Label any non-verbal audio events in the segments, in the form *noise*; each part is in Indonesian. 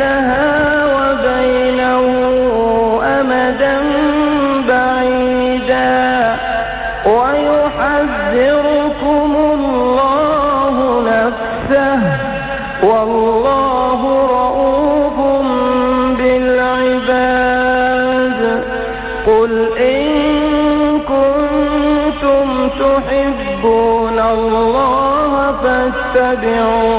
بينها وبينه أمدا بعيدا. ويحذركم الله نفسه. والله رؤوف بالعباد. قل إن كنتم تحبون الله فاتبعوني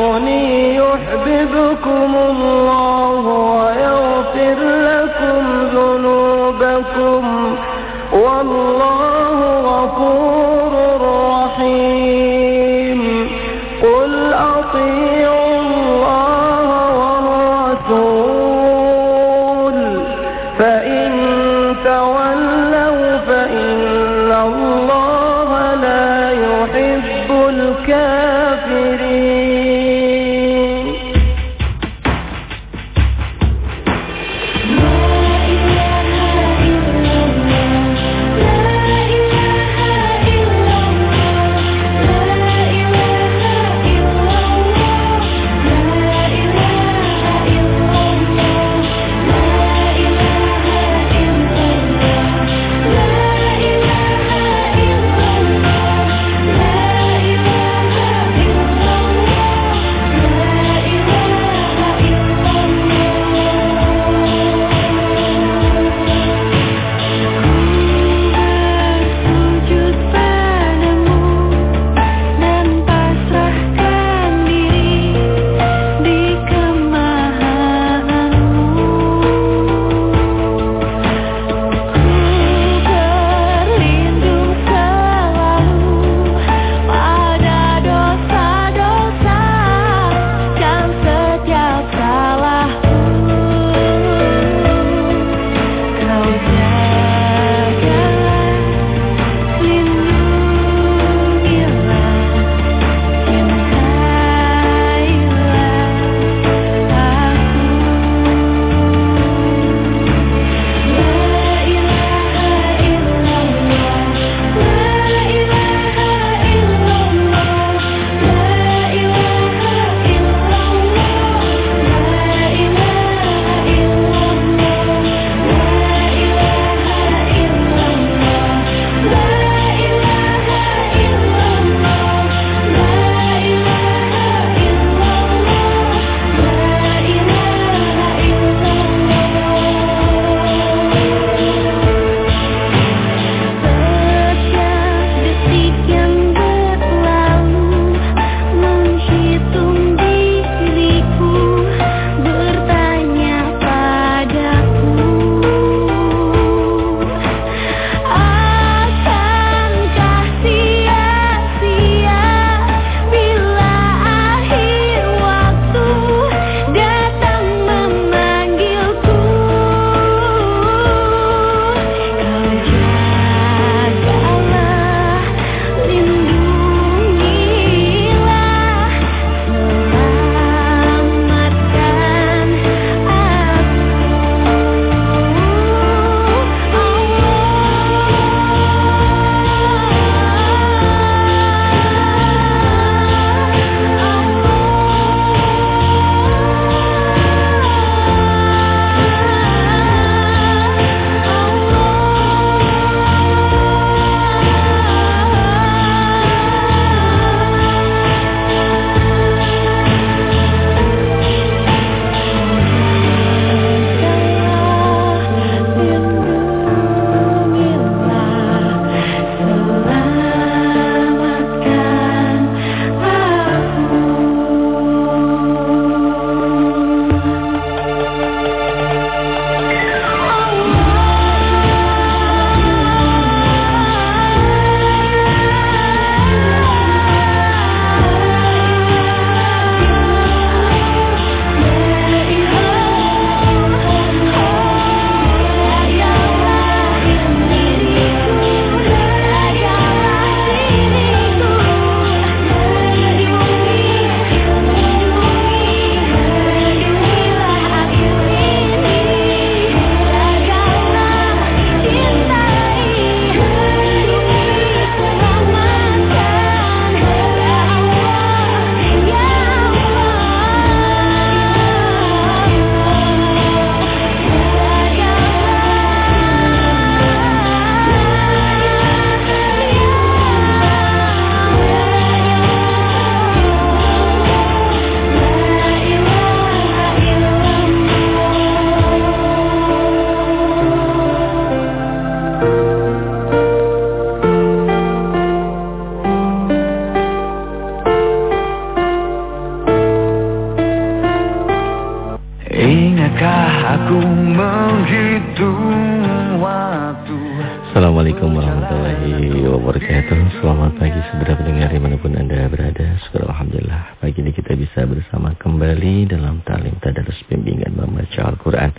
bimbingan membaca Al-Quran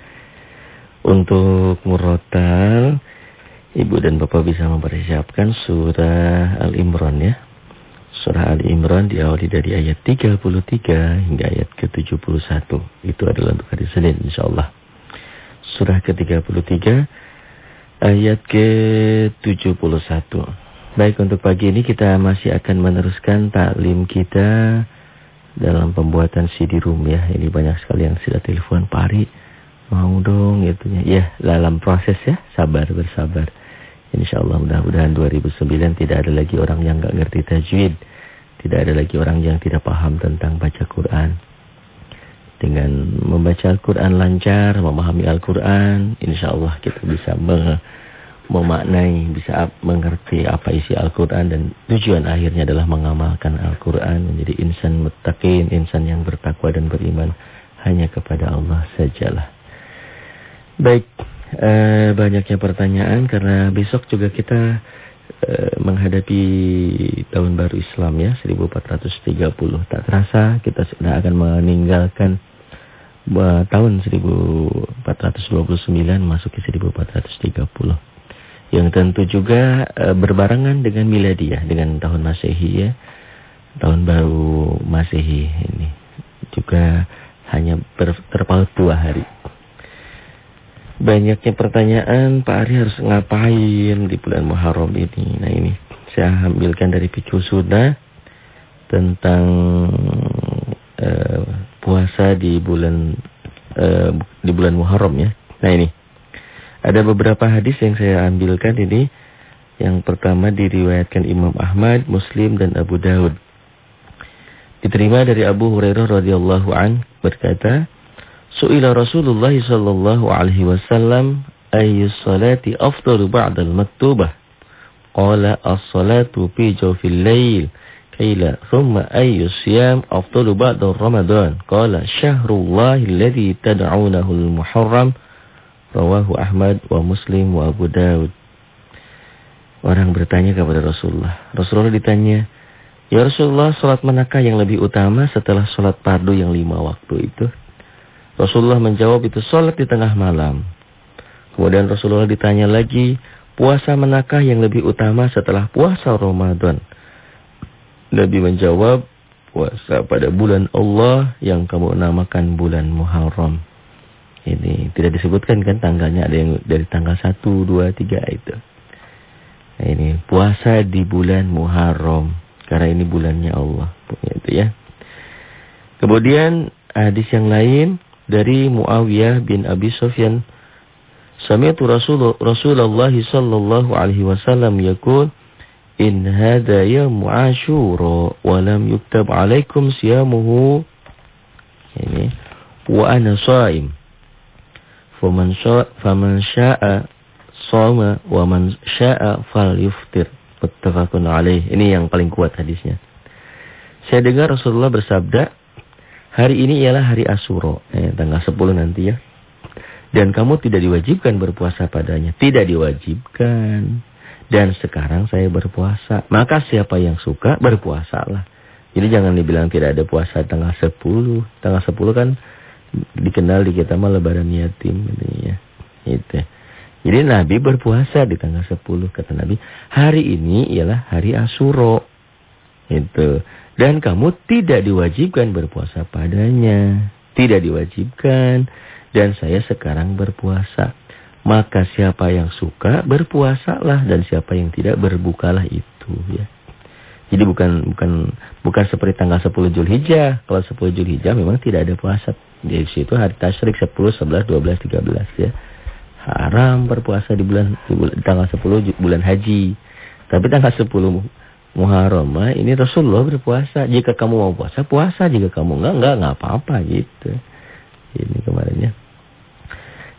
Untuk murotal Ibu dan Bapak bisa mempersiapkan surah Al-Imran ya Surah Ali Imran diawali dari ayat 33 hingga ayat ke-71. Itu adalah untuk hari Senin insyaAllah. Surah ke-33 ayat ke-71. Baik untuk pagi ini kita masih akan meneruskan taklim kita dalam pembuatan CD-ROOM ya. Ini banyak sekali yang sudah telepon Pari. Mau dong gitu ya. Ya dalam proses ya. Sabar bersabar. Insya Allah mudah-mudahan 2009 tidak ada lagi orang yang nggak ngerti tajwid. Tidak ada lagi orang yang tidak paham tentang baca Quran. Dengan membaca Al-Quran lancar, memahami Al-Quran, insya Allah kita bisa memaknai, bisa mengerti apa isi Al-Quran. Dan tujuan akhirnya adalah mengamalkan Al-Quran, menjadi insan mutakin, insan yang bertakwa dan beriman hanya kepada Allah sajalah. Baik, eh, banyaknya pertanyaan karena besok juga kita eh, menghadapi tahun baru Islam ya 1430. Tak terasa kita sudah akan meninggalkan eh, tahun 1429 masuk ke 1430. Yang tentu juga eh, berbarengan dengan miladiah dengan tahun Masehi ya. Tahun baru Masehi ini juga hanya terpaut dua hari. Banyaknya pertanyaan, Pak Ari harus ngapain di bulan Muharram ini? Nah ini, saya ambilkan dari Pikul Sunnah tentang uh, puasa di bulan uh, di bulan Muharram ya. Nah ini, ada beberapa hadis yang saya ambilkan ini. Yang pertama diriwayatkan Imam Ahmad, Muslim dan Abu Daud. Diterima dari Abu Hurairah radhiyallahu an berkata, Su'ila Rasulullah sallallahu alaihi wasallam ayyu salati afdalu ba'dal maktubah? Qala as-salatu fi jawfil lail. Qila thumma ayyu siyam afdalu ba'da Ramadan? Qala syahrullahi alladhi tad'unahu al-Muharram. Rawahu Ahmad wa Muslim wa Abu Daud. Orang bertanya kepada Rasulullah. Rasulullah ditanya, Ya Rasulullah, salat manakah yang lebih utama setelah salat fardu yang lima waktu itu? Rasulullah menjawab itu sholat di tengah malam. Kemudian Rasulullah ditanya lagi, puasa manakah yang lebih utama setelah puasa Ramadan? Nabi menjawab, puasa pada bulan Allah yang kamu namakan bulan Muharram. Ini tidak disebutkan kan tanggalnya ada yang dari tanggal 1, 2, 3 itu. Nah, ini puasa di bulan Muharram karena ini bulannya Allah. Itu ya. Kemudian hadis yang lain dari Muawiyah bin Abi Sufyan Sami'tu Rasul Rasulullah sallallahu alaihi wasallam yaqul in hadha yawm Ashura wa lam yuktab alaikum siyamuhu ini wa ana shaim faman syaa shoma wa man syaa falyuftir muttafaqun alaih ini yang paling kuat hadisnya saya dengar Rasulullah bersabda Hari ini ialah hari Asuro, eh, tanggal 10 nanti ya. Dan kamu tidak diwajibkan berpuasa padanya. Tidak diwajibkan. Dan sekarang saya berpuasa. Maka siapa yang suka berpuasalah. Jadi jangan dibilang tidak ada puasa tanggal 10. Tanggal 10 kan dikenal di kita mah lebaran yatim. Gitu ya. Gitu. Jadi Nabi berpuasa di tanggal 10. Kata Nabi, hari ini ialah hari Asuro. Itu. Dan kamu tidak diwajibkan berpuasa padanya. Tidak diwajibkan. Dan saya sekarang berpuasa. Maka siapa yang suka berpuasalah dan siapa yang tidak berbukalah itu ya. Jadi bukan bukan bukan seperti tanggal 10 Zulhijjah. Kalau 10 Zulhijjah memang tidak ada puasa. Di situ hari tasyrik 10, 11, 12, 13 ya. Haram berpuasa di bulan, di tanggal 10 bulan haji. Tapi tanggal 10 Muharram ini Rasulullah berpuasa. Jika kamu mau puasa, puasa. Jika kamu enggak, enggak, enggak apa-apa gitu. Ini kemarinnya.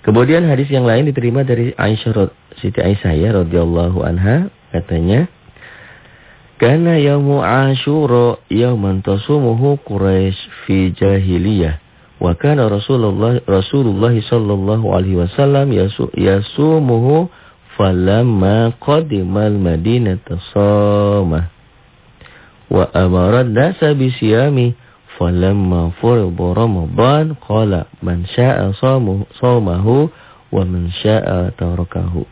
Kemudian hadis yang lain diterima dari Aisyah Siti Aisyah ya radhiyallahu anha katanya Kana yaumu Asyura yauman tasumuhu Quraisy fi jahiliyah Wa kana Rasulullah Rasulullah sallallahu alaihi wasallam yasu, yasumuhu falamma qadimal madinata sama. Wa amara nasa bisiyami falamma furida Ramadan qala man syaa samahu wa man syaa tarakahu.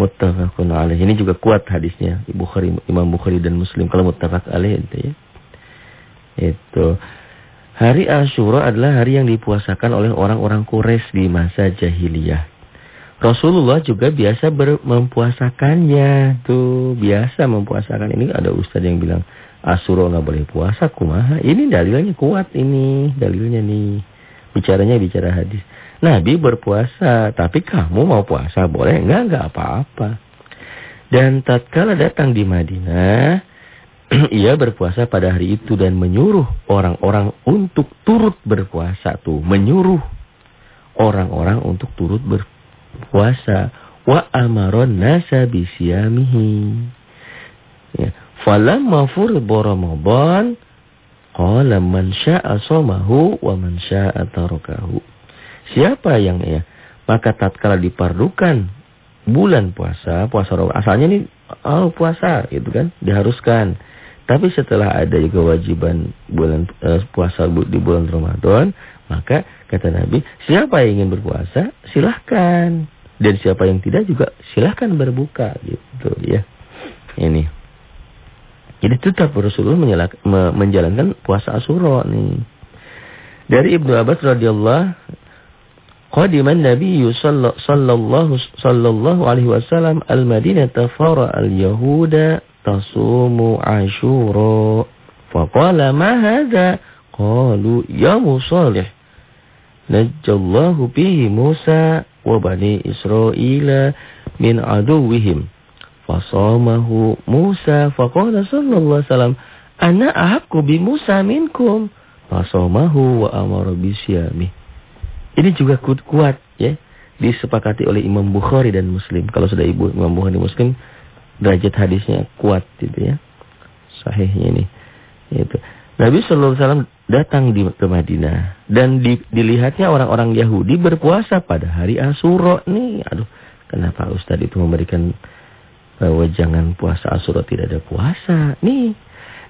Muttafaqun alaih. Ini juga kuat hadisnya Bukhari, Imam Bukhari dan Muslim kalau muttafaq alaih itu ya. Itu Hari Ashura adalah hari yang dipuasakan oleh orang-orang Quraisy di masa jahiliyah. Rasulullah juga biasa mempuasakannya. Tuh, biasa mempuasakan. Ini ada ustaz yang bilang, Ashura nggak boleh puasa, kumaha. Ini dalilnya kuat ini, dalilnya nih. Bicaranya bicara hadis. Nabi berpuasa, tapi kamu mau puasa boleh? Enggak, enggak apa-apa. Dan tatkala datang di Madinah, *clears throat* ia berpuasa pada hari itu dan menyuruh orang-orang untuk turut berpuasa tuh, menyuruh orang-orang untuk turut berpuasa. Wa amaron nasa bisyamihi. Ya, falamma furida Ramadan qala man syaa'a wa man syaa'a tarakahu. Siapa yang ya maka tatkala dipardukan bulan puasa, puasa asalnya ini oh puasa gitu kan, diharuskan. Tapi setelah ada kewajiban bulan uh, puasa di bulan Ramadan, maka kata Nabi, siapa yang ingin berpuasa, silahkan. Dan siapa yang tidak juga silahkan berbuka gitu ya. Ini. Jadi tetap Rasulullah menjalankan puasa Asyura nih. Dari Ibnu Abbas radhiyallahu Qadiman Nabi sallallahu sallallahu alaihi wasallam al-Madinah fara al-Yahuda tasumu ashura. Faqala ma hadha? Qalu ya Musalih. Najjallahu bihi Musa wa bani Israila min aduwihim. Fasamahu Musa faqala sallallahu alaihi wasallam ana ahaqqu bi Musa minkum. Fasamahu wa amara bisyami. Ini juga kuat, ya. Disepakati oleh Imam Bukhari dan Muslim. Kalau sudah Ibu Imam Bukhari Muslim derajat hadisnya kuat gitu ya. Sahihnya ini. Itu. Nabi sallallahu alaihi wasallam datang di ke Madinah dan di, dilihatnya orang-orang Yahudi berpuasa pada hari Asyura nih. Aduh, kenapa Ustadz itu memberikan bahwa jangan puasa Asyura tidak ada puasa. Nih,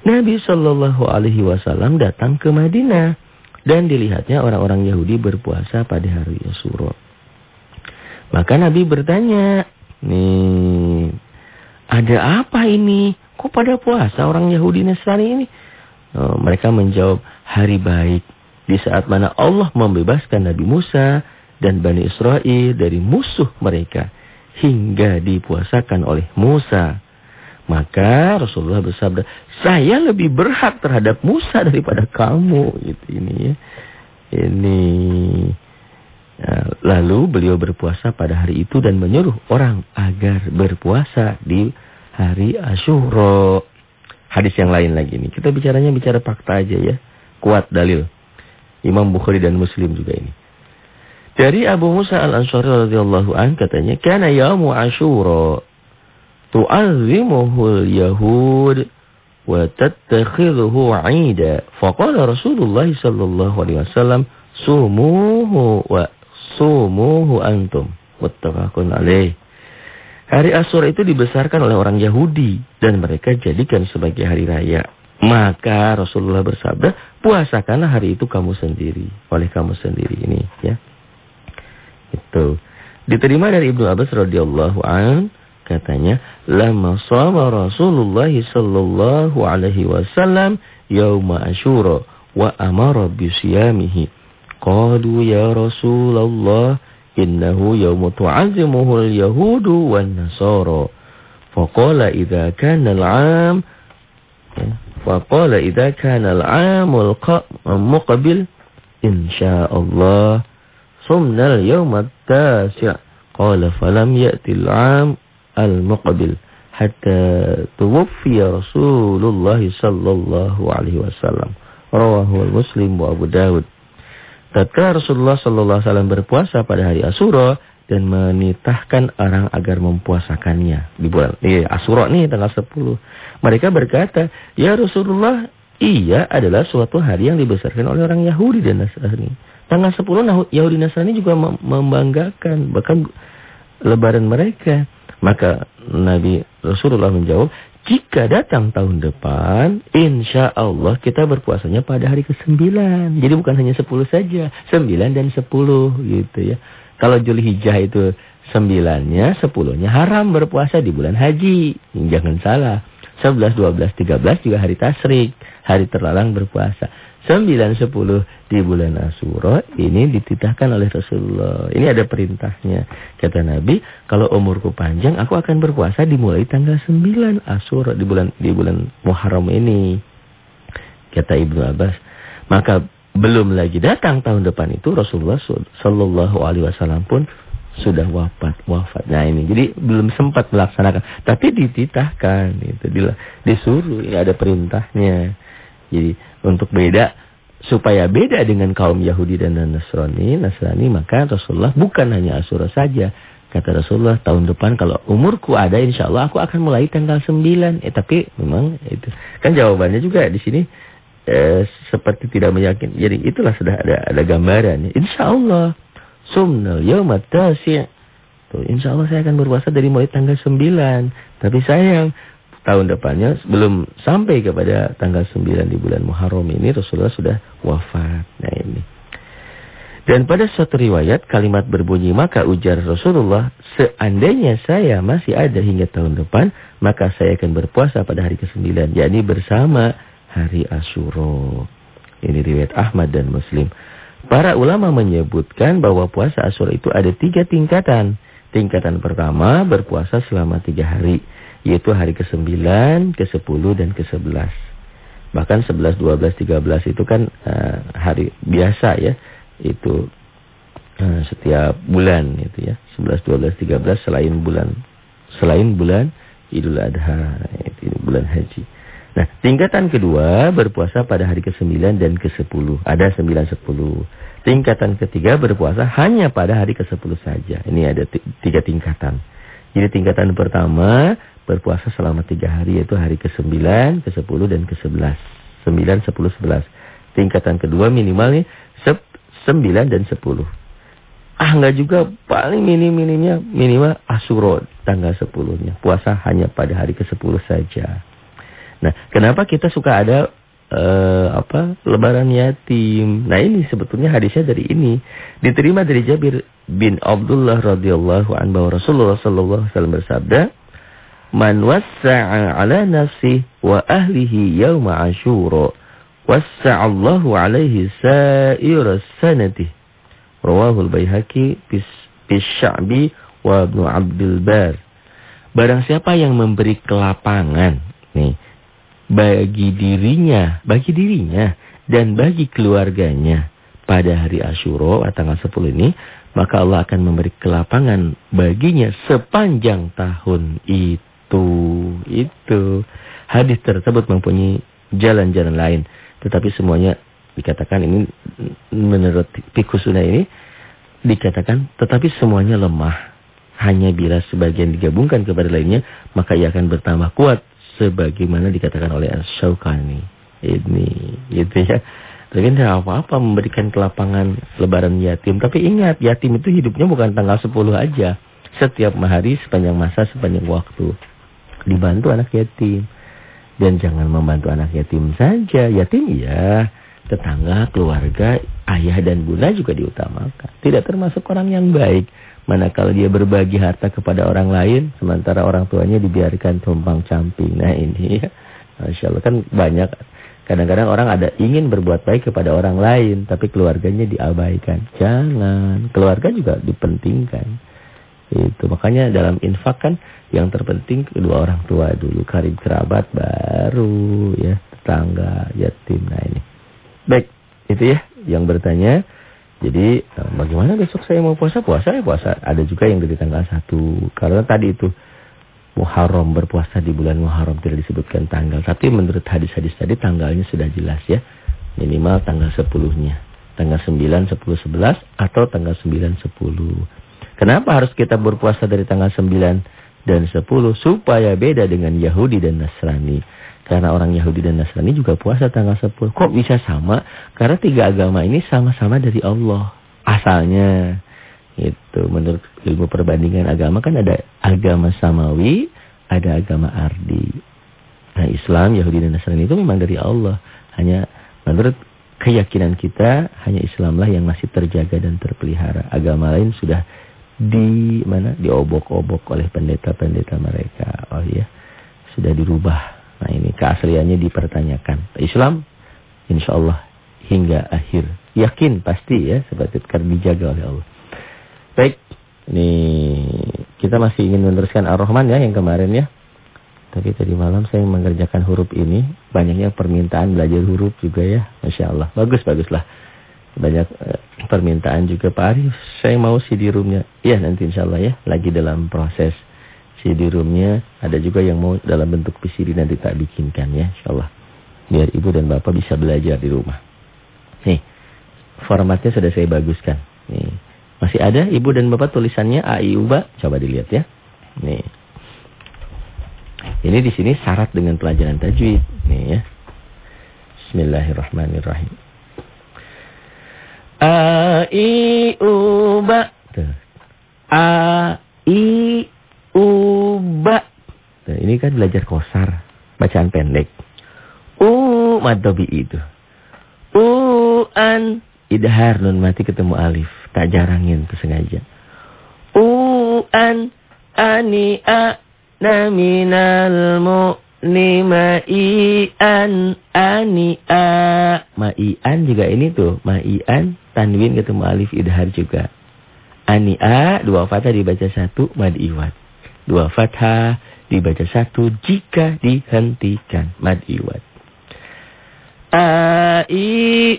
Nabi sallallahu alaihi wasallam datang ke Madinah dan dilihatnya orang-orang Yahudi berpuasa pada hari Asyura. Maka Nabi bertanya, nih ada apa ini? Kok pada puasa orang Yahudi Nasrani ini? Oh, mereka menjawab, hari baik. Di saat mana Allah membebaskan Nabi Musa dan Bani Israel dari musuh mereka. Hingga dipuasakan oleh Musa. Maka Rasulullah bersabda, saya lebih berhak terhadap Musa daripada kamu. Gitu ini ya. Ini. Nah, lalu beliau berpuasa pada hari itu dan menyuruh orang agar berpuasa di hari Ashura. Hadis yang lain lagi ini. Kita bicaranya bicara fakta aja ya. Kuat dalil. Imam Bukhari dan Muslim juga ini. Dari Abu Musa al-Ansari radhiyallahu an katanya, "Kana yaumu Ashura tu'azzimuhu al-yahud wa tattakhidhuhu 'ida." Faqala Rasulullah sallallahu alaihi wasallam, "Sumuhu wa sumuhu antum. Muttafaqun alaih. Hari Asyura itu dibesarkan oleh orang Yahudi dan mereka jadikan sebagai hari raya. Maka Rasulullah bersabda, puasakanlah hari itu kamu sendiri, oleh kamu sendiri ini ya. Itu. Diterima dari Ibnu Abbas radhiyallahu an katanya, "Lama shama Rasulullah sallallahu alaihi wasallam yauma Asyura wa amara bi Qalu ya Rasulullah innahu yawmu tu'azimuhu al-yahudu wan nasara. Faqala idza kana al-'am faqala idza kana al-'am al-muqbil insyaallah sumna al-yawm at-tasi' qala falam ya'ti al-'am al-muqbil hatta tuwaffiya Rasulullah sallallahu alaihi wasallam. Rawahu al-Muslim wa Abu Dawud. Tatkala Rasulullah sallallahu alaihi wasallam berpuasa pada hari Asyura dan menitahkan orang agar mempuasakannya di bulan di Asyura nih tanggal 10. Mereka berkata, "Ya Rasulullah, Ia adalah suatu hari yang dibesarkan oleh orang Yahudi dan Nasrani. Tanggal 10 Yahudi Nasrani juga membanggakan. Bahkan lebaran mereka. Maka Nabi Rasulullah menjawab, jika datang tahun depan, insya Allah kita berpuasanya pada hari ke-9. Jadi bukan hanya 10 saja, 9 dan 10 gitu ya. Kalau Julhijjah itu sembilannya, sepuluhnya haram berpuasa di bulan haji. Jangan salah. 11, 12, 13 juga hari tasrik. Hari terlarang berpuasa. 9, 10 di bulan Asyura ini dititahkan oleh Rasulullah. Ini ada perintahnya. Kata Nabi, kalau umurku panjang aku akan berpuasa dimulai tanggal 9 Asyura di bulan di bulan Muharram ini. Kata Ibnu Abbas. Maka belum lagi datang tahun depan itu Rasulullah Shallallahu Alaihi Wasallam pun sudah wafat wafat. Nah ini jadi belum sempat melaksanakan, tapi dititahkan itu disuruh ya ada perintahnya. Jadi untuk beda supaya beda dengan kaum Yahudi dan Nasrani, Nasrani maka Rasulullah bukan hanya Asura saja. Kata Rasulullah tahun depan kalau umurku ada insya Allah aku akan mulai tanggal 9. Eh tapi memang itu kan jawabannya juga di sini eh, seperti tidak meyakin. Jadi itulah sudah ada ada gambaran. Insya Allah sumnal yaumat tasi'. Tuh, insya Allah saya akan berpuasa dari mulai tanggal 9. Tapi sayang, tahun depannya belum sampai kepada tanggal 9 di bulan Muharram ini Rasulullah sudah wafat. Nah ini. Dan pada suatu riwayat kalimat berbunyi maka ujar Rasulullah seandainya saya masih ada hingga tahun depan maka saya akan berpuasa pada hari ke-9 yakni bersama hari Asyura. Ini riwayat Ahmad dan Muslim. Para ulama menyebutkan bahwa puasa Asyura itu ada tiga tingkatan. Tingkatan pertama berpuasa selama tiga hari. Yaitu hari ke-9, ke-10, dan ke-11. Bahkan 11, 12, 13 itu kan uh, hari biasa ya. Itu uh, setiap bulan itu ya. 11, 12, 13 selain bulan selain bulan Idul Adha, itu bulan haji. Nah, tingkatan kedua berpuasa pada hari ke-9 dan ke-10. Ada 9, 10. Tingkatan ketiga berpuasa hanya pada hari ke-10 saja. Ini ada tiga tingkatan. Jadi tingkatan pertama berpuasa selama tiga hari yaitu hari ke-9, ke-10 dan ke-11. 9, 10, 11. Tingkatan kedua minimal nih 9 dan 10. Ah enggak juga paling minim-minimnya minimal Asyura tanggal 10-nya. Puasa hanya pada hari ke-10 saja. Nah, kenapa kita suka ada uh, apa lebaran yatim? Nah, ini sebetulnya hadisnya dari ini. Diterima dari Jabir bin Abdullah radhiyallahu anhu Rasulullah sallallahu alaihi wasallam bersabda, "Man wassa'a 'ala nafsi wa ahlihi yauma Asyura, wassa'a Allahu 'alaihi sa'iras sanati." Rawahul Baihaqi bis Sya'bi wa Ibnu Abdul Bar. Barang siapa yang memberi kelapangan, nih bagi dirinya, bagi dirinya dan bagi keluarganya pada hari Asyura tanggal 10 ini, maka Allah akan memberi kelapangan baginya sepanjang tahun itu. Itu hadis tersebut mempunyai jalan-jalan lain, tetapi semuanya dikatakan ini menurut pikusuna ini dikatakan tetapi semuanya lemah. Hanya bila sebagian digabungkan kepada lainnya, maka ia akan bertambah kuat sebagaimana dikatakan oleh Asy-Syaukani. Ini gitu ya. Tapi tidak apa-apa memberikan kelapangan lebaran yatim. Tapi ingat, yatim itu hidupnya bukan tanggal 10 aja. Setiap hari, sepanjang masa, sepanjang waktu. Dibantu anak yatim. Dan jangan membantu anak yatim saja. Yatim iya, tetangga, keluarga, ayah dan bunda juga diutamakan. Tidak termasuk orang yang baik. Manakala dia berbagi harta kepada orang lain, sementara orang tuanya dibiarkan tumpang camping. Nah ini ya, Masya Allah kan banyak. Kadang-kadang orang ada ingin berbuat baik kepada orang lain, tapi keluarganya diabaikan. Jangan, keluarga juga dipentingkan. Itu makanya dalam infak kan yang terpenting kedua orang tua dulu, karib kerabat baru ya, tetangga, yatim. Nah ini. Baik, itu ya yang bertanya. Jadi eh, bagaimana besok saya mau puasa? Puasa ya puasa. Ada juga yang dari tanggal 1. Karena tadi itu Muharram berpuasa di bulan Muharram tidak disebutkan tanggal. Tapi menurut hadis-hadis tadi tanggalnya sudah jelas ya. Minimal tanggal 10-nya. Tanggal 9, 10, 11 atau tanggal 9, 10. Kenapa harus kita berpuasa dari tanggal 9 dan 10? Supaya beda dengan Yahudi dan Nasrani. Karena orang Yahudi dan Nasrani juga puasa tanggal 10. Kok bisa sama? Karena tiga agama ini sama-sama dari Allah. Asalnya. Itu menurut ilmu perbandingan agama kan ada agama samawi, ada agama ardi. Nah Islam, Yahudi dan Nasrani itu memang dari Allah. Hanya menurut keyakinan kita, hanya Islamlah yang masih terjaga dan terpelihara. Agama lain sudah di mana diobok-obok oleh pendeta-pendeta mereka. Oh iya, sudah dirubah Nah ini keasliannya dipertanyakan. Islam insya Allah hingga akhir. Yakin pasti ya seperti dijaga oleh Allah. Baik, ini kita masih ingin meneruskan Ar-Rahman ya yang kemarin ya. Tapi tadi malam saya mengerjakan huruf ini. Banyaknya permintaan belajar huruf juga ya. Masya Allah. Bagus, baguslah. Banyak uh, permintaan juga Pak Arif. Saya mau CD roomnya. Ya nanti insya Allah ya. Lagi dalam proses CD-roomnya ada juga yang mau dalam bentuk PCD nanti tak bikinkan ya insyaallah. Biar ibu dan bapak bisa belajar di rumah. Nih formatnya sudah saya baguskan. Nih masih ada ibu dan bapak tulisannya A I U B coba dilihat ya. Nih. Ini di sini syarat dengan pelajaran tajwid. Nih ya. Bismillahirrahmanirrahim A I U B A I Uba. Nah, ini kan belajar kosar. Bacaan pendek. U madobi itu. U an idhar nun mati ketemu alif. Tak jarangin tuh sengaja. U an ani a naminal mu ni i a ma i an juga ini tuh. Ma i an tanwin ketemu alif idhar juga. Ani a dua fathah dibaca satu mad iwat Dua fathah dibaca satu jika dihentikan. Mad iwat. A, I,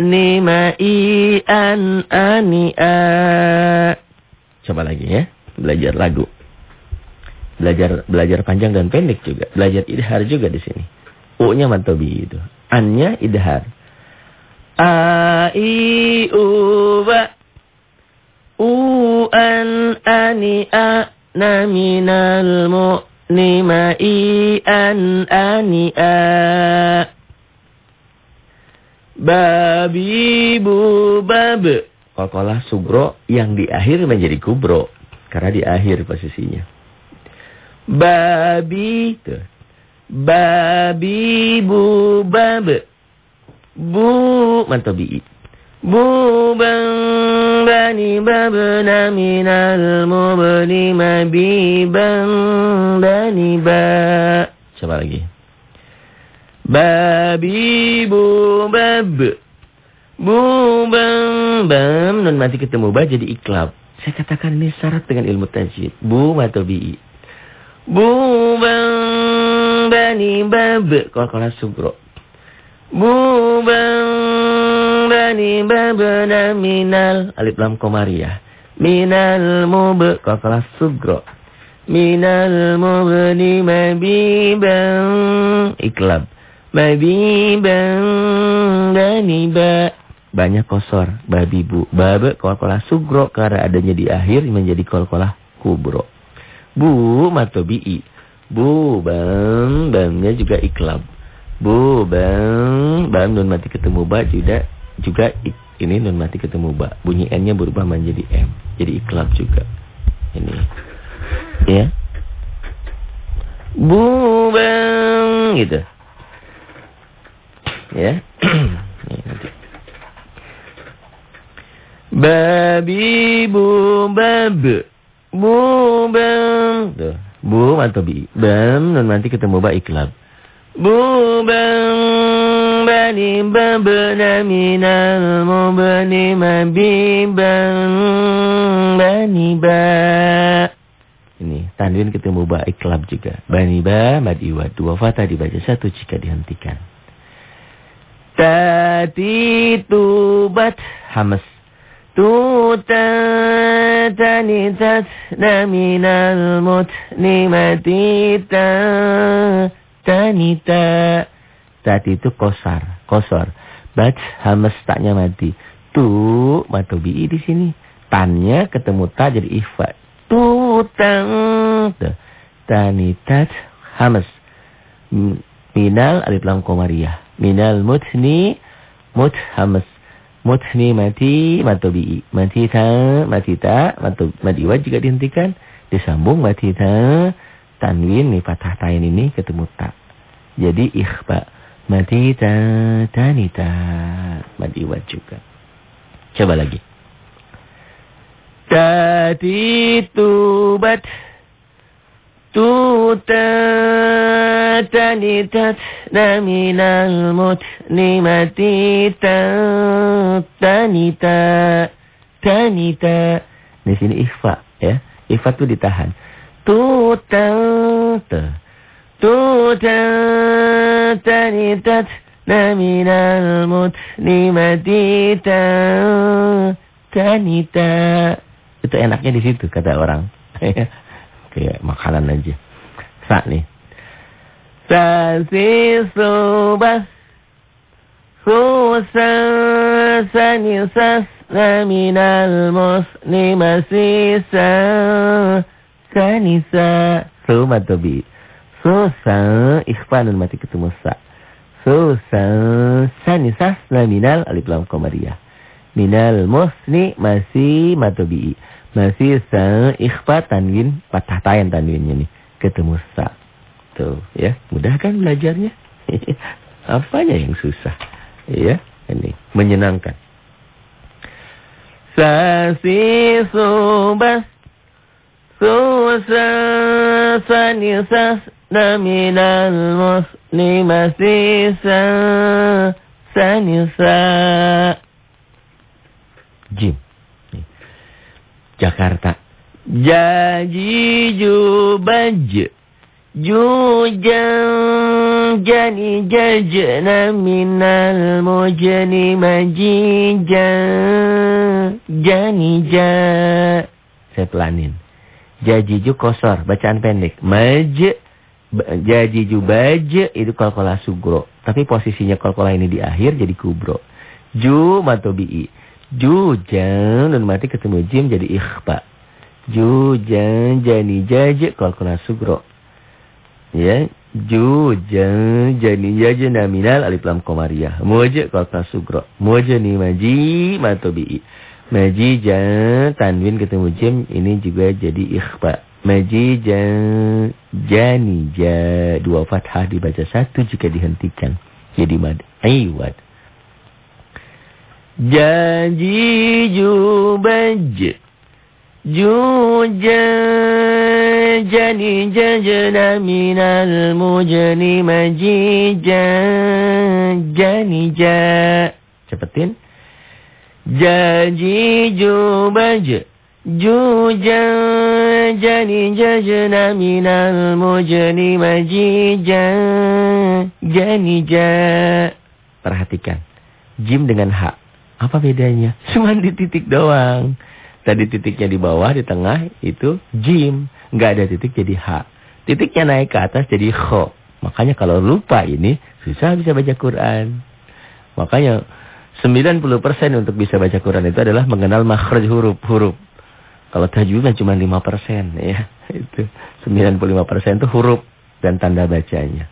Ni, Ma, I, An, Ani, A. Coba lagi ya. Belajar lagu. Belajar belajar panjang dan pendek juga. Belajar idhar juga di sini. U-nya mantobi itu. An-nya idhar. A, I, U, Ba. U, An, Ani, A, Na, Minal, Mu, An, Ani, A. Babi, Bu, Bab. Kokolah sugro yang di akhir menjadi kubro. Karena di akhir posisinya. Babi. Tuh. Babi bu bab. Bu mantobi. Minal mubni mabi bang bani ba. Coba lagi. Babi bu bab. Bu bam nun mati ketemu ba jadi iklab. Saya katakan ini syarat dengan ilmu tajwid. Bu matobi. Bubang bani bab. Kalau subro. Bubang bani babna minal. Alif lam komariah. Minal mub. Kalau subro. Minal mubni mabibang. Iklab. Mabibang bani ba. Banyak kosor. Babi bu. Bab kol-kolah sugro. Karena adanya di akhir menjadi kol-kolah kubro. Bu matobi'i. Bu bang, bangnya juga iklab. Bu bang, bang nun mati ketemu ba juga juga ini nun mati ketemu ba. Bunyi n-nya berubah menjadi m. Jadi iklab juga. Ini. Ya. Bu bang gitu. Ya. *clears throat* Babi bu bab. Bu. Tuh. Bu atau bi. Bam. Dan nanti ketemu ba iklab. Bu bang. Bani babna minal mubani mabi bang. Bani ba. Ini tanwin ketemu ba iklab juga. Bani ba mad iwad. Dua fatah dibaca satu jika dihentikan. Tati tubat hamas. توتا تنتتنا من المتنمة تنita Tati itu kosar, kosor. Bat hamas taknya mati. Tu matobi di sini. Tannya ketemu ta jadi ikhfa. Tu tang. Tanitat hamas. Minal alif lam komariah. Minal mutni mut hamas. Mutni mati matobi. Mati ta mati ta mati wajib juga dihentikan. Disambung mati ta tanwin nih fathah tain ini ketemu ta. Jadi ikhfa. Mati ta tanita. Wajib juga. Coba lagi. Tati tubat tuta tanitat naminal mutnimati tanita tanita. Di sini ikhfa ya. Ikhfa itu ditahan. Tuta tuta tanitat naminal mutnimati tanita. Itu enaknya di situ kata orang. *laughs* Kayak makanan aja. Sa nih. Sasi subas. Susan sanisas minal muslimasi sanisa. Sumatobi. Susan ikhfanun mati ketemu sa. Susan sanisas minal alif lam komariah. Minal musni masih matobi. Masih sa ikhfa tanwin patah tayan tanwinnya nih ketemu sa. Tuh ya, mudah kan belajarnya? *laughs* Apanya yang susah? Ya, ini menyenangkan. Sasi subas susa sanisas naminal muslimasi sa sanisa Jim Jakarta. Jaji jubaj. Jujang jani jajna minal mujani majijang jani ja. Saya pelanin. Jajiju kosor, bacaan pendek. Maj, jajiju baj, itu kolkola sugro. Tapi posisinya kolkola ini di akhir jadi kubro. Ju matobi'i. Jujan dan mati ketemu jim jadi ikhfa. Jujan jani jaj kolkola sugro. Ya, jujan jani jaj naminal alif lam komariah. Muja kolkola sugro. Muja ni maji matobi. Maji jan tanwin ketemu jim ini juga jadi ikhfa. Maji jan jani ja dua fathah dibaca satu jika dihentikan. Jadi mad. Aywad. Jaji jubaj Juja Jani jajana minal mujani majija Jani ja Cepetin Jaji jubaj Juja Jani jajana minal mujani majija Jani ja Perhatikan Jim dengan hak apa bedanya? Cuma di titik doang. Tadi titiknya di bawah, di tengah itu jim. Nggak ada titik jadi H. Titiknya naik ke atas jadi kho. Makanya kalau lupa ini, susah bisa baca Quran. Makanya 90% untuk bisa baca Quran itu adalah mengenal makhraj huruf-huruf. Kalau tajwid cuma 5% ya. Itu 95% itu huruf dan tanda bacanya.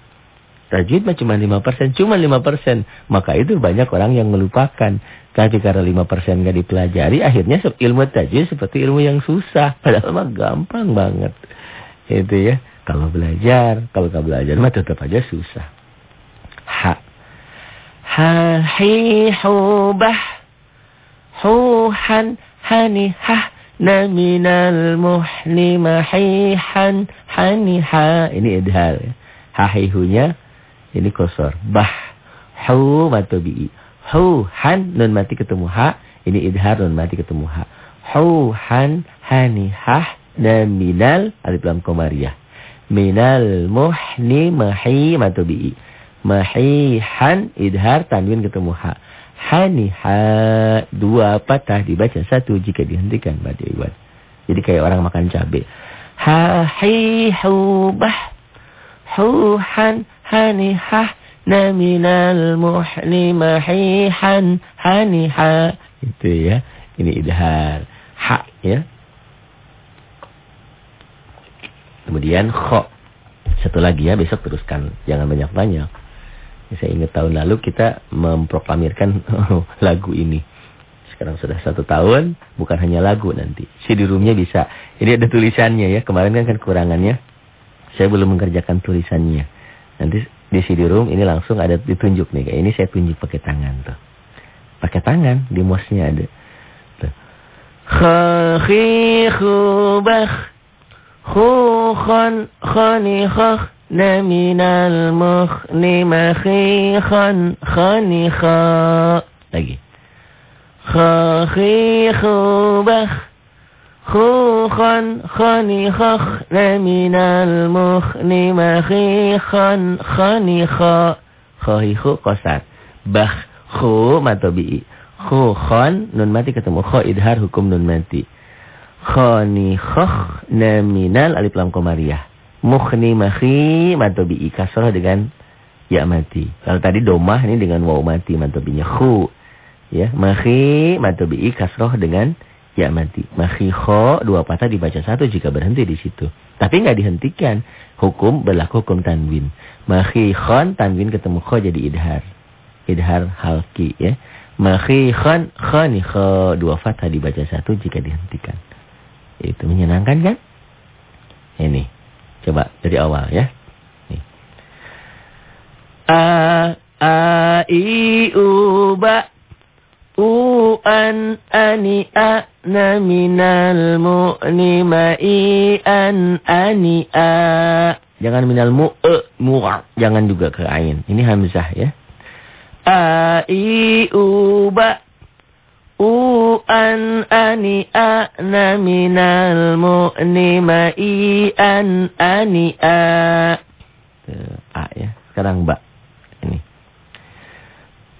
Tajwid mah cuma 5%, cuma 5%. Maka itu banyak orang yang melupakan. Tapi karena 5% nggak dipelajari, akhirnya ilmu tajwid seperti ilmu yang susah. Padahal mah gampang banget. Itu ya. Kalau belajar, kalau nggak belajar mah tetap aja susah. Ha. Ha, hi, hu, bah. Hu, han, hani, hah. Naminal muhni mahihan haniha. Ini idhal. Hahihunya ini kosor. Bah. Hu matobi'i. Hu han nun mati ketemu ha. Ini idhar nun mati ketemu ha. Hu han hani hah. Dan minal alif lam komariah. Minal muhni mahi matobi'i. Mahi han idhar tanwin ketemu ha. Hani ha. Dua patah dibaca satu jika dihentikan. Iwan. Jadi kayak orang makan cabai. Ha hi hu bah. Hu han hani hah minal muhni mahihan haniha. Itu ya. Ini idhar. Ha ya. Kemudian kho. Satu lagi ya, besok teruskan. Jangan banyak-banyak. Saya ingat tahun lalu kita memproklamirkan *laughs* lagu ini. Sekarang sudah satu tahun, bukan hanya lagu nanti. CD roomnya bisa. Ini ada tulisannya ya. Kemarin kan kekurangannya. Saya belum mengerjakan tulisannya. Nanti di CD room ini langsung ada ditunjuk nih. Ini saya tunjuk pakai tangan tuh. Pakai tangan, di mouse-nya ada. Khakhi khubakh. Khukhan khanikakh. من المخن مخيخا خنخا lagi خخيخ بخ خوخا خنخخ من المخن مخيخا خنخا خهيخ qasar bah khu matobi khu khon nun mati ketemu kho idhar hukum nun mati khanikhah naminal alif lam komariah. Mukhni mahi mantobi kasrah dengan ya mati. Kalau tadi domah ini dengan waw mati mantobinya khu. Ya, mahi mantobi kasrah dengan ya mati. Mahi kho dua patah dibaca satu jika berhenti di situ. Tapi nggak dihentikan. Hukum berlaku hukum tanwin. Mahi khon tanwin ketemu kho jadi idhar. Idhar halki ya. Mahi khon khani kho dua patah dibaca satu jika dihentikan. Itu menyenangkan kan? Ini. Coba dari awal ya. Nih. A a i u ba u an ani a na minal ni ma i an ani a. Jangan minal mu e mu jangan juga ke ain. Ini hamzah ya. A i u ba U an ani ana minal mu'ni ma'i an ani a. A ya. Sekarang ba. Ini.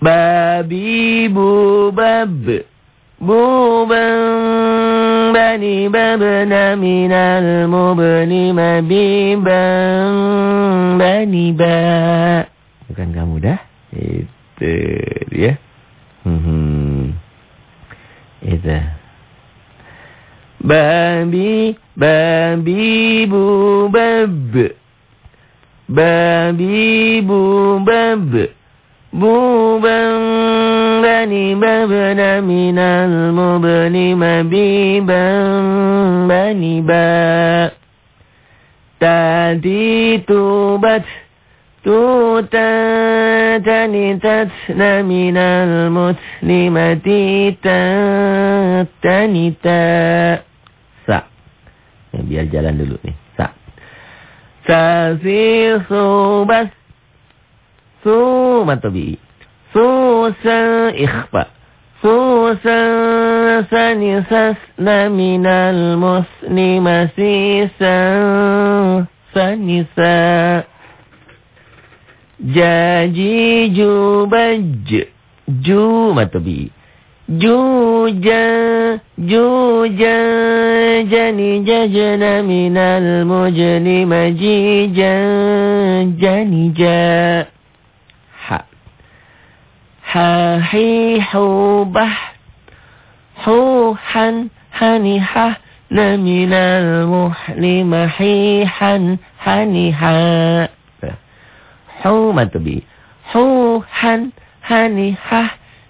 Babi bu bab. Bu bang bani babna minal mubni mabi bang bani ba. Bukan kamu dah? Itu dia. Hmm. Itu. Babi, babi bu bab. Babi bu bab. Bu bang bani babna minal mubni mabi bang bani ba. Tadi tubat. توتا تنتتن من المسلمة تنتا Sa. Ya, biar jalan dulu nih. Sa. Sa si su bas. Su matobi. Su sa ikhfa. Su sa sani sasna minal muslimasi sa sanisa. Jaji jubaj. Ju matabi. Juja. Juja. Jani jajana minal mujni majija. Jani ja. Ha. Ha hi hu bah. Hu han hani ha. Naminal muhli mahihan hani ha. Hu matubi. Hu han hani ha.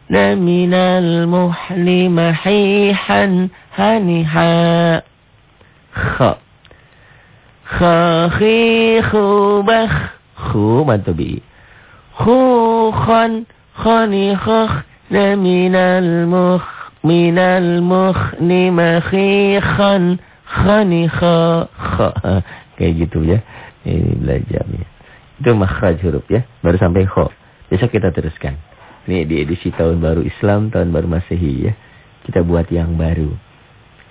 Na minal muhli mahihan hani ha. Kha. Kha khi khu bakh. Khu matubi. Khu khan khani khakh. Na minal mukh. Minal mukhni makhihan khani kha. Kha. Kayak gitu ya. Ini belajarnya. Itu makhraj huruf ya. Baru sampai kho. Besok kita teruskan. Ini di edisi tahun baru Islam, tahun baru Masehi ya. Kita buat yang baru.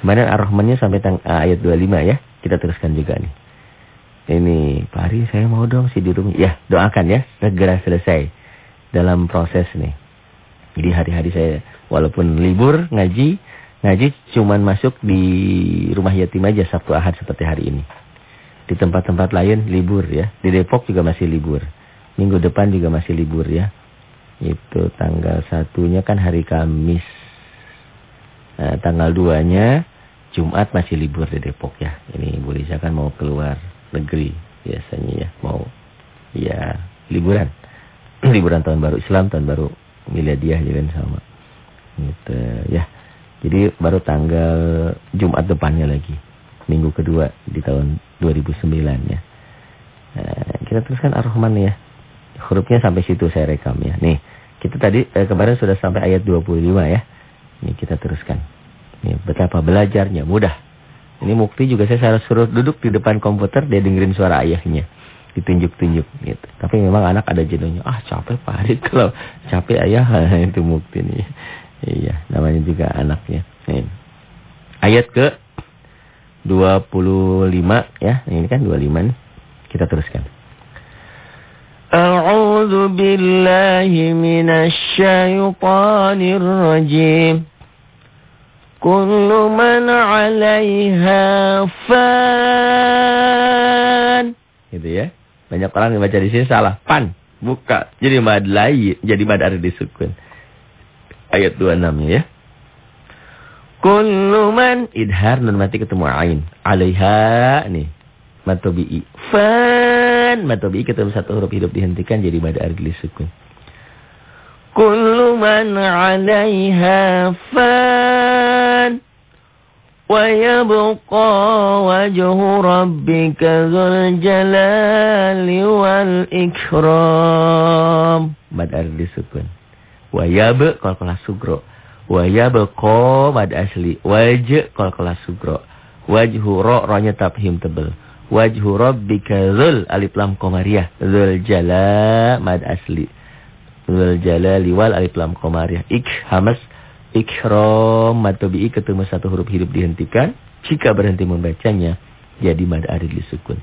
Kemarin Ar-Rahmannya sampai tang, uh, ayat 25 ya. Kita teruskan juga nih. Ini Pak Ari saya mau dong si di rumah. Ya doakan ya. Segera selesai. Dalam proses nih. Jadi hari-hari saya walaupun libur ngaji. Ngaji cuman masuk di rumah yatim aja Sabtu Ahad seperti hari ini. Di tempat-tempat lain libur ya. Di Depok juga masih libur. Minggu depan juga masih libur ya. Itu tanggal satunya kan hari Kamis. Nah, tanggal duanya Jumat masih libur di Depok ya. Ini Bu Lisa kan mau keluar negeri biasanya ya. Mau ya liburan. *clears throat* liburan tahun baru Islam, tahun baru miladiah juga kan sama. Gitu ya. Jadi baru tanggal Jumat depannya lagi. Minggu kedua di tahun 2009 ya. Nah, kita teruskan Ar-Rahman ya. Hurufnya sampai situ saya rekam ya. Nih, kita tadi eh, kemarin sudah sampai ayat 25 ya. Ini kita teruskan. Ini betapa belajarnya mudah. Ini Mukti juga saya harus suruh duduk di depan komputer dia dengerin suara ayahnya. Ditunjuk-tunjuk gitu. Tapi memang anak ada jenuhnya. Ah capek Pak Harit *laughs* kalau capek ayah *laughs* itu Mukti nih. Iya, namanya juga anaknya. Nih. Ayat ke 25 ya. Ini kan 25 nih. Kita teruskan. A'udzu billahi minasy syaithanir rajim. Kullu man 'alaiha fan. Gitu ya. Banyak orang yang baca di sini salah. Pan. Buka. Jadi mad jadi mad ada disukun. Ayat 26 ya kullu man idhar nun mati ketemu ain alaiha nih matobi'i. Fan matobi'i ketemu satu huruf hidup dihentikan jadi mad ardi sukun. Kullu man 'alaiha fan wa yabqa wajhu rabbika dzul jalali wal ikram. Mad ardi sukun. Wa yab qalqalah sugro. Wa yabqa mad asli. Waj qalqalah sugro. Wajhu ro ro nya tabhim tebel. Wajhu rabbika zul alif lam komariah. Zul jala mad asli. Zul jala liwal alif lam komariah. Ik hamas ikram mad tabi'i ketemu satu huruf hidup dihentikan. Jika berhenti membacanya jadi mad arid disukun.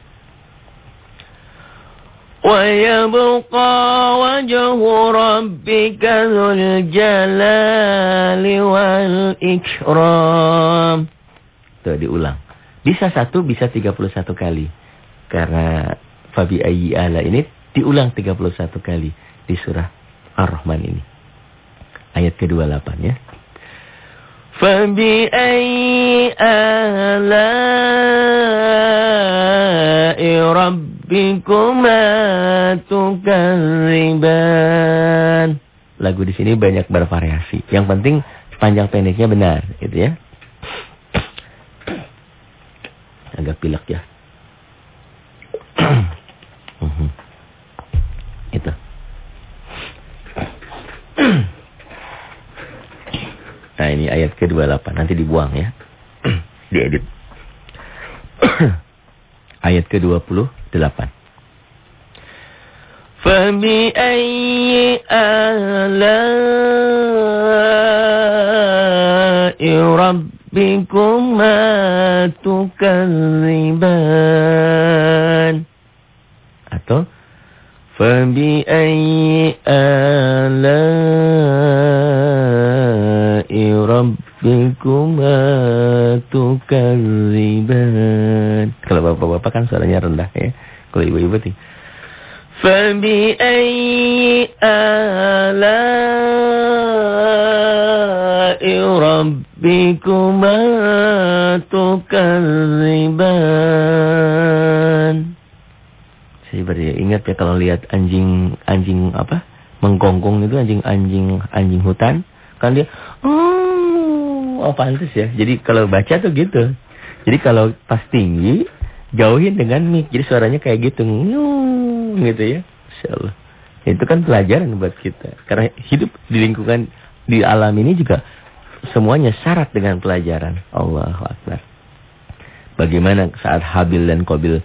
ويبقى وجه ربك ذو الجلال والإكرام Tuh diulang. Bisa satu, bisa 31 kali. Karena Fabi Ayyi Ala ini diulang 31 kali di surah Ar-Rahman ini. Ayat ke-28 ya. Fabi Ayyi Ala Rabbikuma tukaziban. Lagu di sini banyak bervariasi. Yang penting panjang pendeknya benar, gitu ya. agak pilek ya. Mhm. Itu. Nah ini ayat ke-28. Nanti dibuang ya. Diedit. ayat ke-28. فبأي آلاء ربكما تكذبان Atau فبأي آلاء ربكما تكذبان kalau bapak-bapak kan suaranya rendah ya. Kalau ibu-ibu sih. فبأي آلاء ربكما تكذبان Saya beri ingat ya kalau lihat anjing anjing apa menggonggong itu anjing anjing anjing hutan kan dia oh, oh pantas ya. Jadi kalau baca tuh gitu. Jadi kalau pas tinggi jauhin dengan mic. Jadi suaranya kayak gitu. Nyung, gitu ya. Insyaallah. Itu kan pelajaran buat kita. Karena hidup di lingkungan di alam ini juga semuanya syarat dengan pelajaran. Allahu Akbar. Bagaimana saat Habil dan Qabil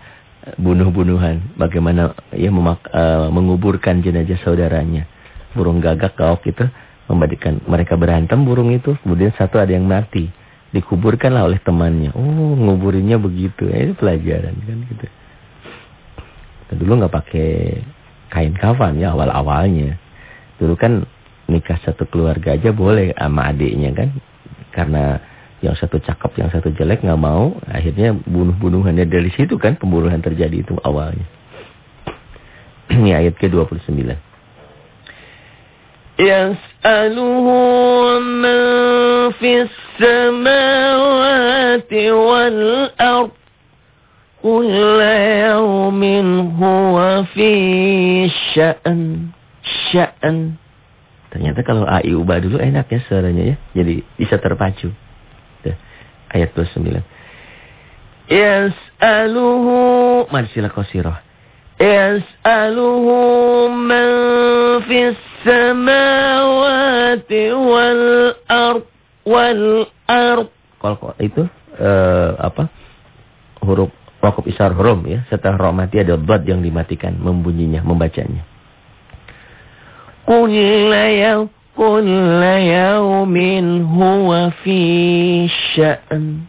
bunuh-bunuhan, bagaimana memak, uh, menguburkan jenazah saudaranya. Burung gagak gaok itu membadikan mereka berantem burung itu, kemudian satu ada yang mati. Dikuburkanlah oleh temannya. Oh, nguburinnya begitu. Eh, itu pelajaran kan gitu. Dan dulu nggak pakai kain kafan ya awal-awalnya. Dulu kan nikah satu keluarga aja boleh sama adiknya kan. Karena yang satu cakep, yang satu jelek nggak mau, akhirnya bunuh-bunuhannya dari situ kan pembunuhan terjadi itu awalnya. *clears throat* Ini ayat ke-29. Yas'aluhu man fis samawati wal ard Kulla yawmin huwa fi sya'an Sya'an Ternyata kalau AI ubah dulu enak ya suaranya ya. Jadi bisa terpacu. Tuh, ayat 29. Yas'aluhu Marsila qasirah. Yas'aluhu man fis samawati wal ard wal ard Kalau itu eh, apa? Huruf wakaf isar huruf ya. Setelah ra mati ada dot yang dimatikan membunyinya, membacanya. كل يوم كل يوم هو في شأن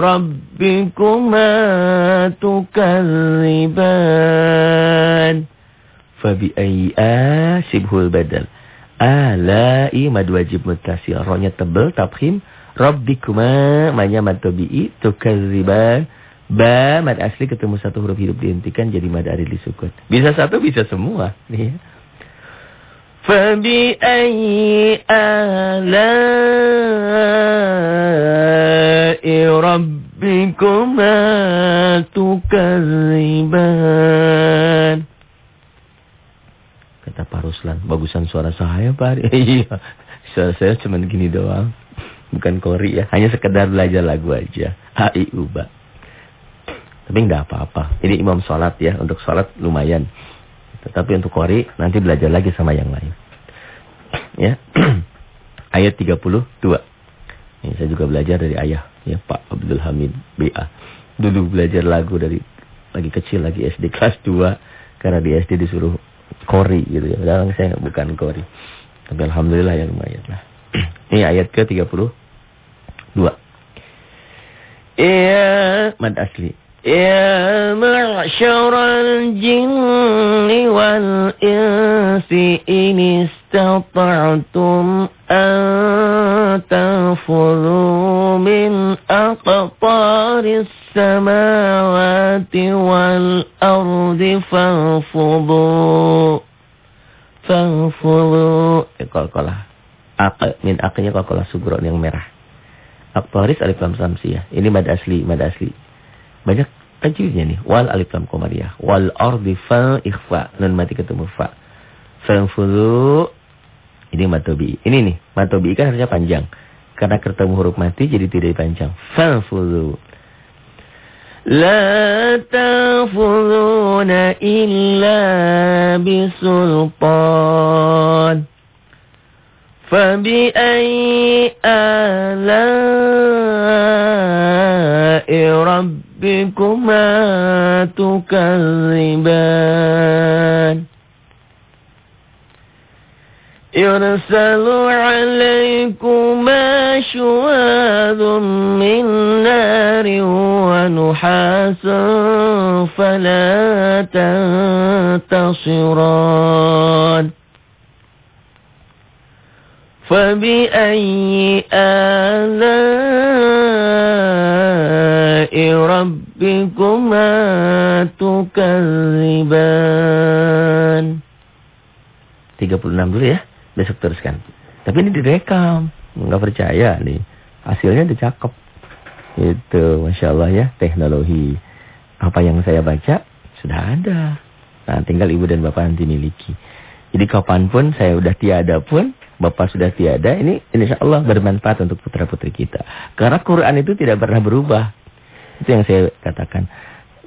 ربكما تكذبان Fabi'ai a sibhul badal. Ala'i mad wajib mutasil. Rohnya tebel, tabkhim. Rabbikuma, manya mad tabi'i, tukaziban. Ba, mad asli ketemu satu huruf hidup dihentikan jadi mad aril disukun. Bisa satu, bisa semua. Nih ya. فبأي آلاء ربكما تكذبان Kata Pak Ruslan, bagusan suara saya Pak. *laughs* Iya, suara saya cuma gini doang. Bukan kori ya, hanya sekedar belajar lagu aja. Hai uba. Tapi enggak apa-apa. Ini imam sholat ya, untuk sholat lumayan. Tetapi untuk kori nanti belajar lagi sama yang lain. Ya. *clears throat* Ayat 32. Ini saya juga belajar dari ayah ya Pak Abdul Hamid BA. Dulu belajar lagu dari lagi kecil lagi SD kelas 2 karena di SD disuruh kori gitu ya. Padahal saya bukan kori. Tapi alhamdulillah ya lumayan lah. *clears throat* Ini ayat ke-32. يا Mad asli. يا معشر الجن والإنس إن استطعتم أن تنفذوا من أقطار السماوات والأرض فانفضوا فانفضوا Qalqalah. Ak min aknya qalqalah sugro yang merah. Aktoris alif lam samsiyah. Ini mad asli, mad asli. Banyak tajwidnya nih. Wal alif lam qamariyah. Wal ardi fa ikhfa. Nun mati ketemu fa. Fanfulu. Ini matobi. Ini nih. Matobi kan harusnya panjang. Karena ketemu huruf mati jadi tidak panjang. Fanfulu. لا تنفذون إلا بسلطان فبأي آلاء ربكما تكذبان يرسل عليكما شواذ من نار ونحاس فلا تنتصران فبأي آلاء ربكما تكذبان 36 dulu ya. Besok teruskan. Tapi ini direkam. Nggak percaya nih. Hasilnya udah cakep. Itu. Masya Allah ya. Teknologi. Apa yang saya baca. Sudah ada. Nah tinggal ibu dan bapak nanti miliki. Jadi kapan pun saya udah tiada pun. Bapak sudah tiada. Ini insya Allah bermanfaat untuk putra putri kita. Karena Quran itu tidak pernah berubah. Itu yang saya katakan.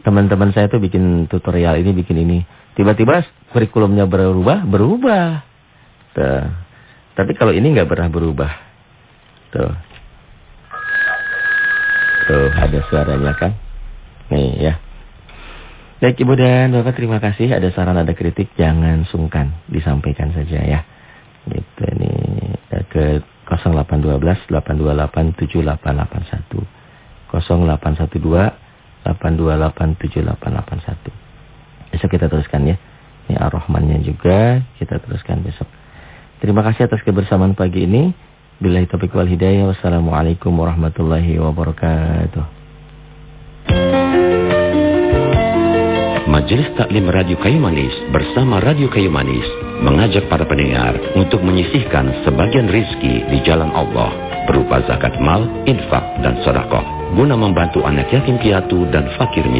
Teman-teman saya tuh bikin tutorial ini, bikin ini. Tiba-tiba kurikulumnya berubah, berubah. Tuh. Tapi kalau ini nggak pernah berubah. Tuh. Tuh, ada suaranya kan? Nih ya. Baik Ibu dan Bapak terima kasih. Ada saran, ada kritik, jangan sungkan. Disampaikan saja ya. Gitu ini eh, ke 0812 828 7881. 0812 828 7881. Besok kita teruskan ya. Ini Ar-Rahmannya juga kita teruskan besok. Terima kasih atas kebersamaan pagi ini. Bila taufiq wal hidayah. Wassalamualaikum warahmatullahi wabarakatuh. Majelis Taklim Radio Kayu Manis bersama Radio Kayu Manis mengajak para pendengar untuk menyisihkan sebagian rizki di jalan Allah berupa zakat mal, infak, dan sodakoh guna membantu anak yatim piatu dan fakir miskin.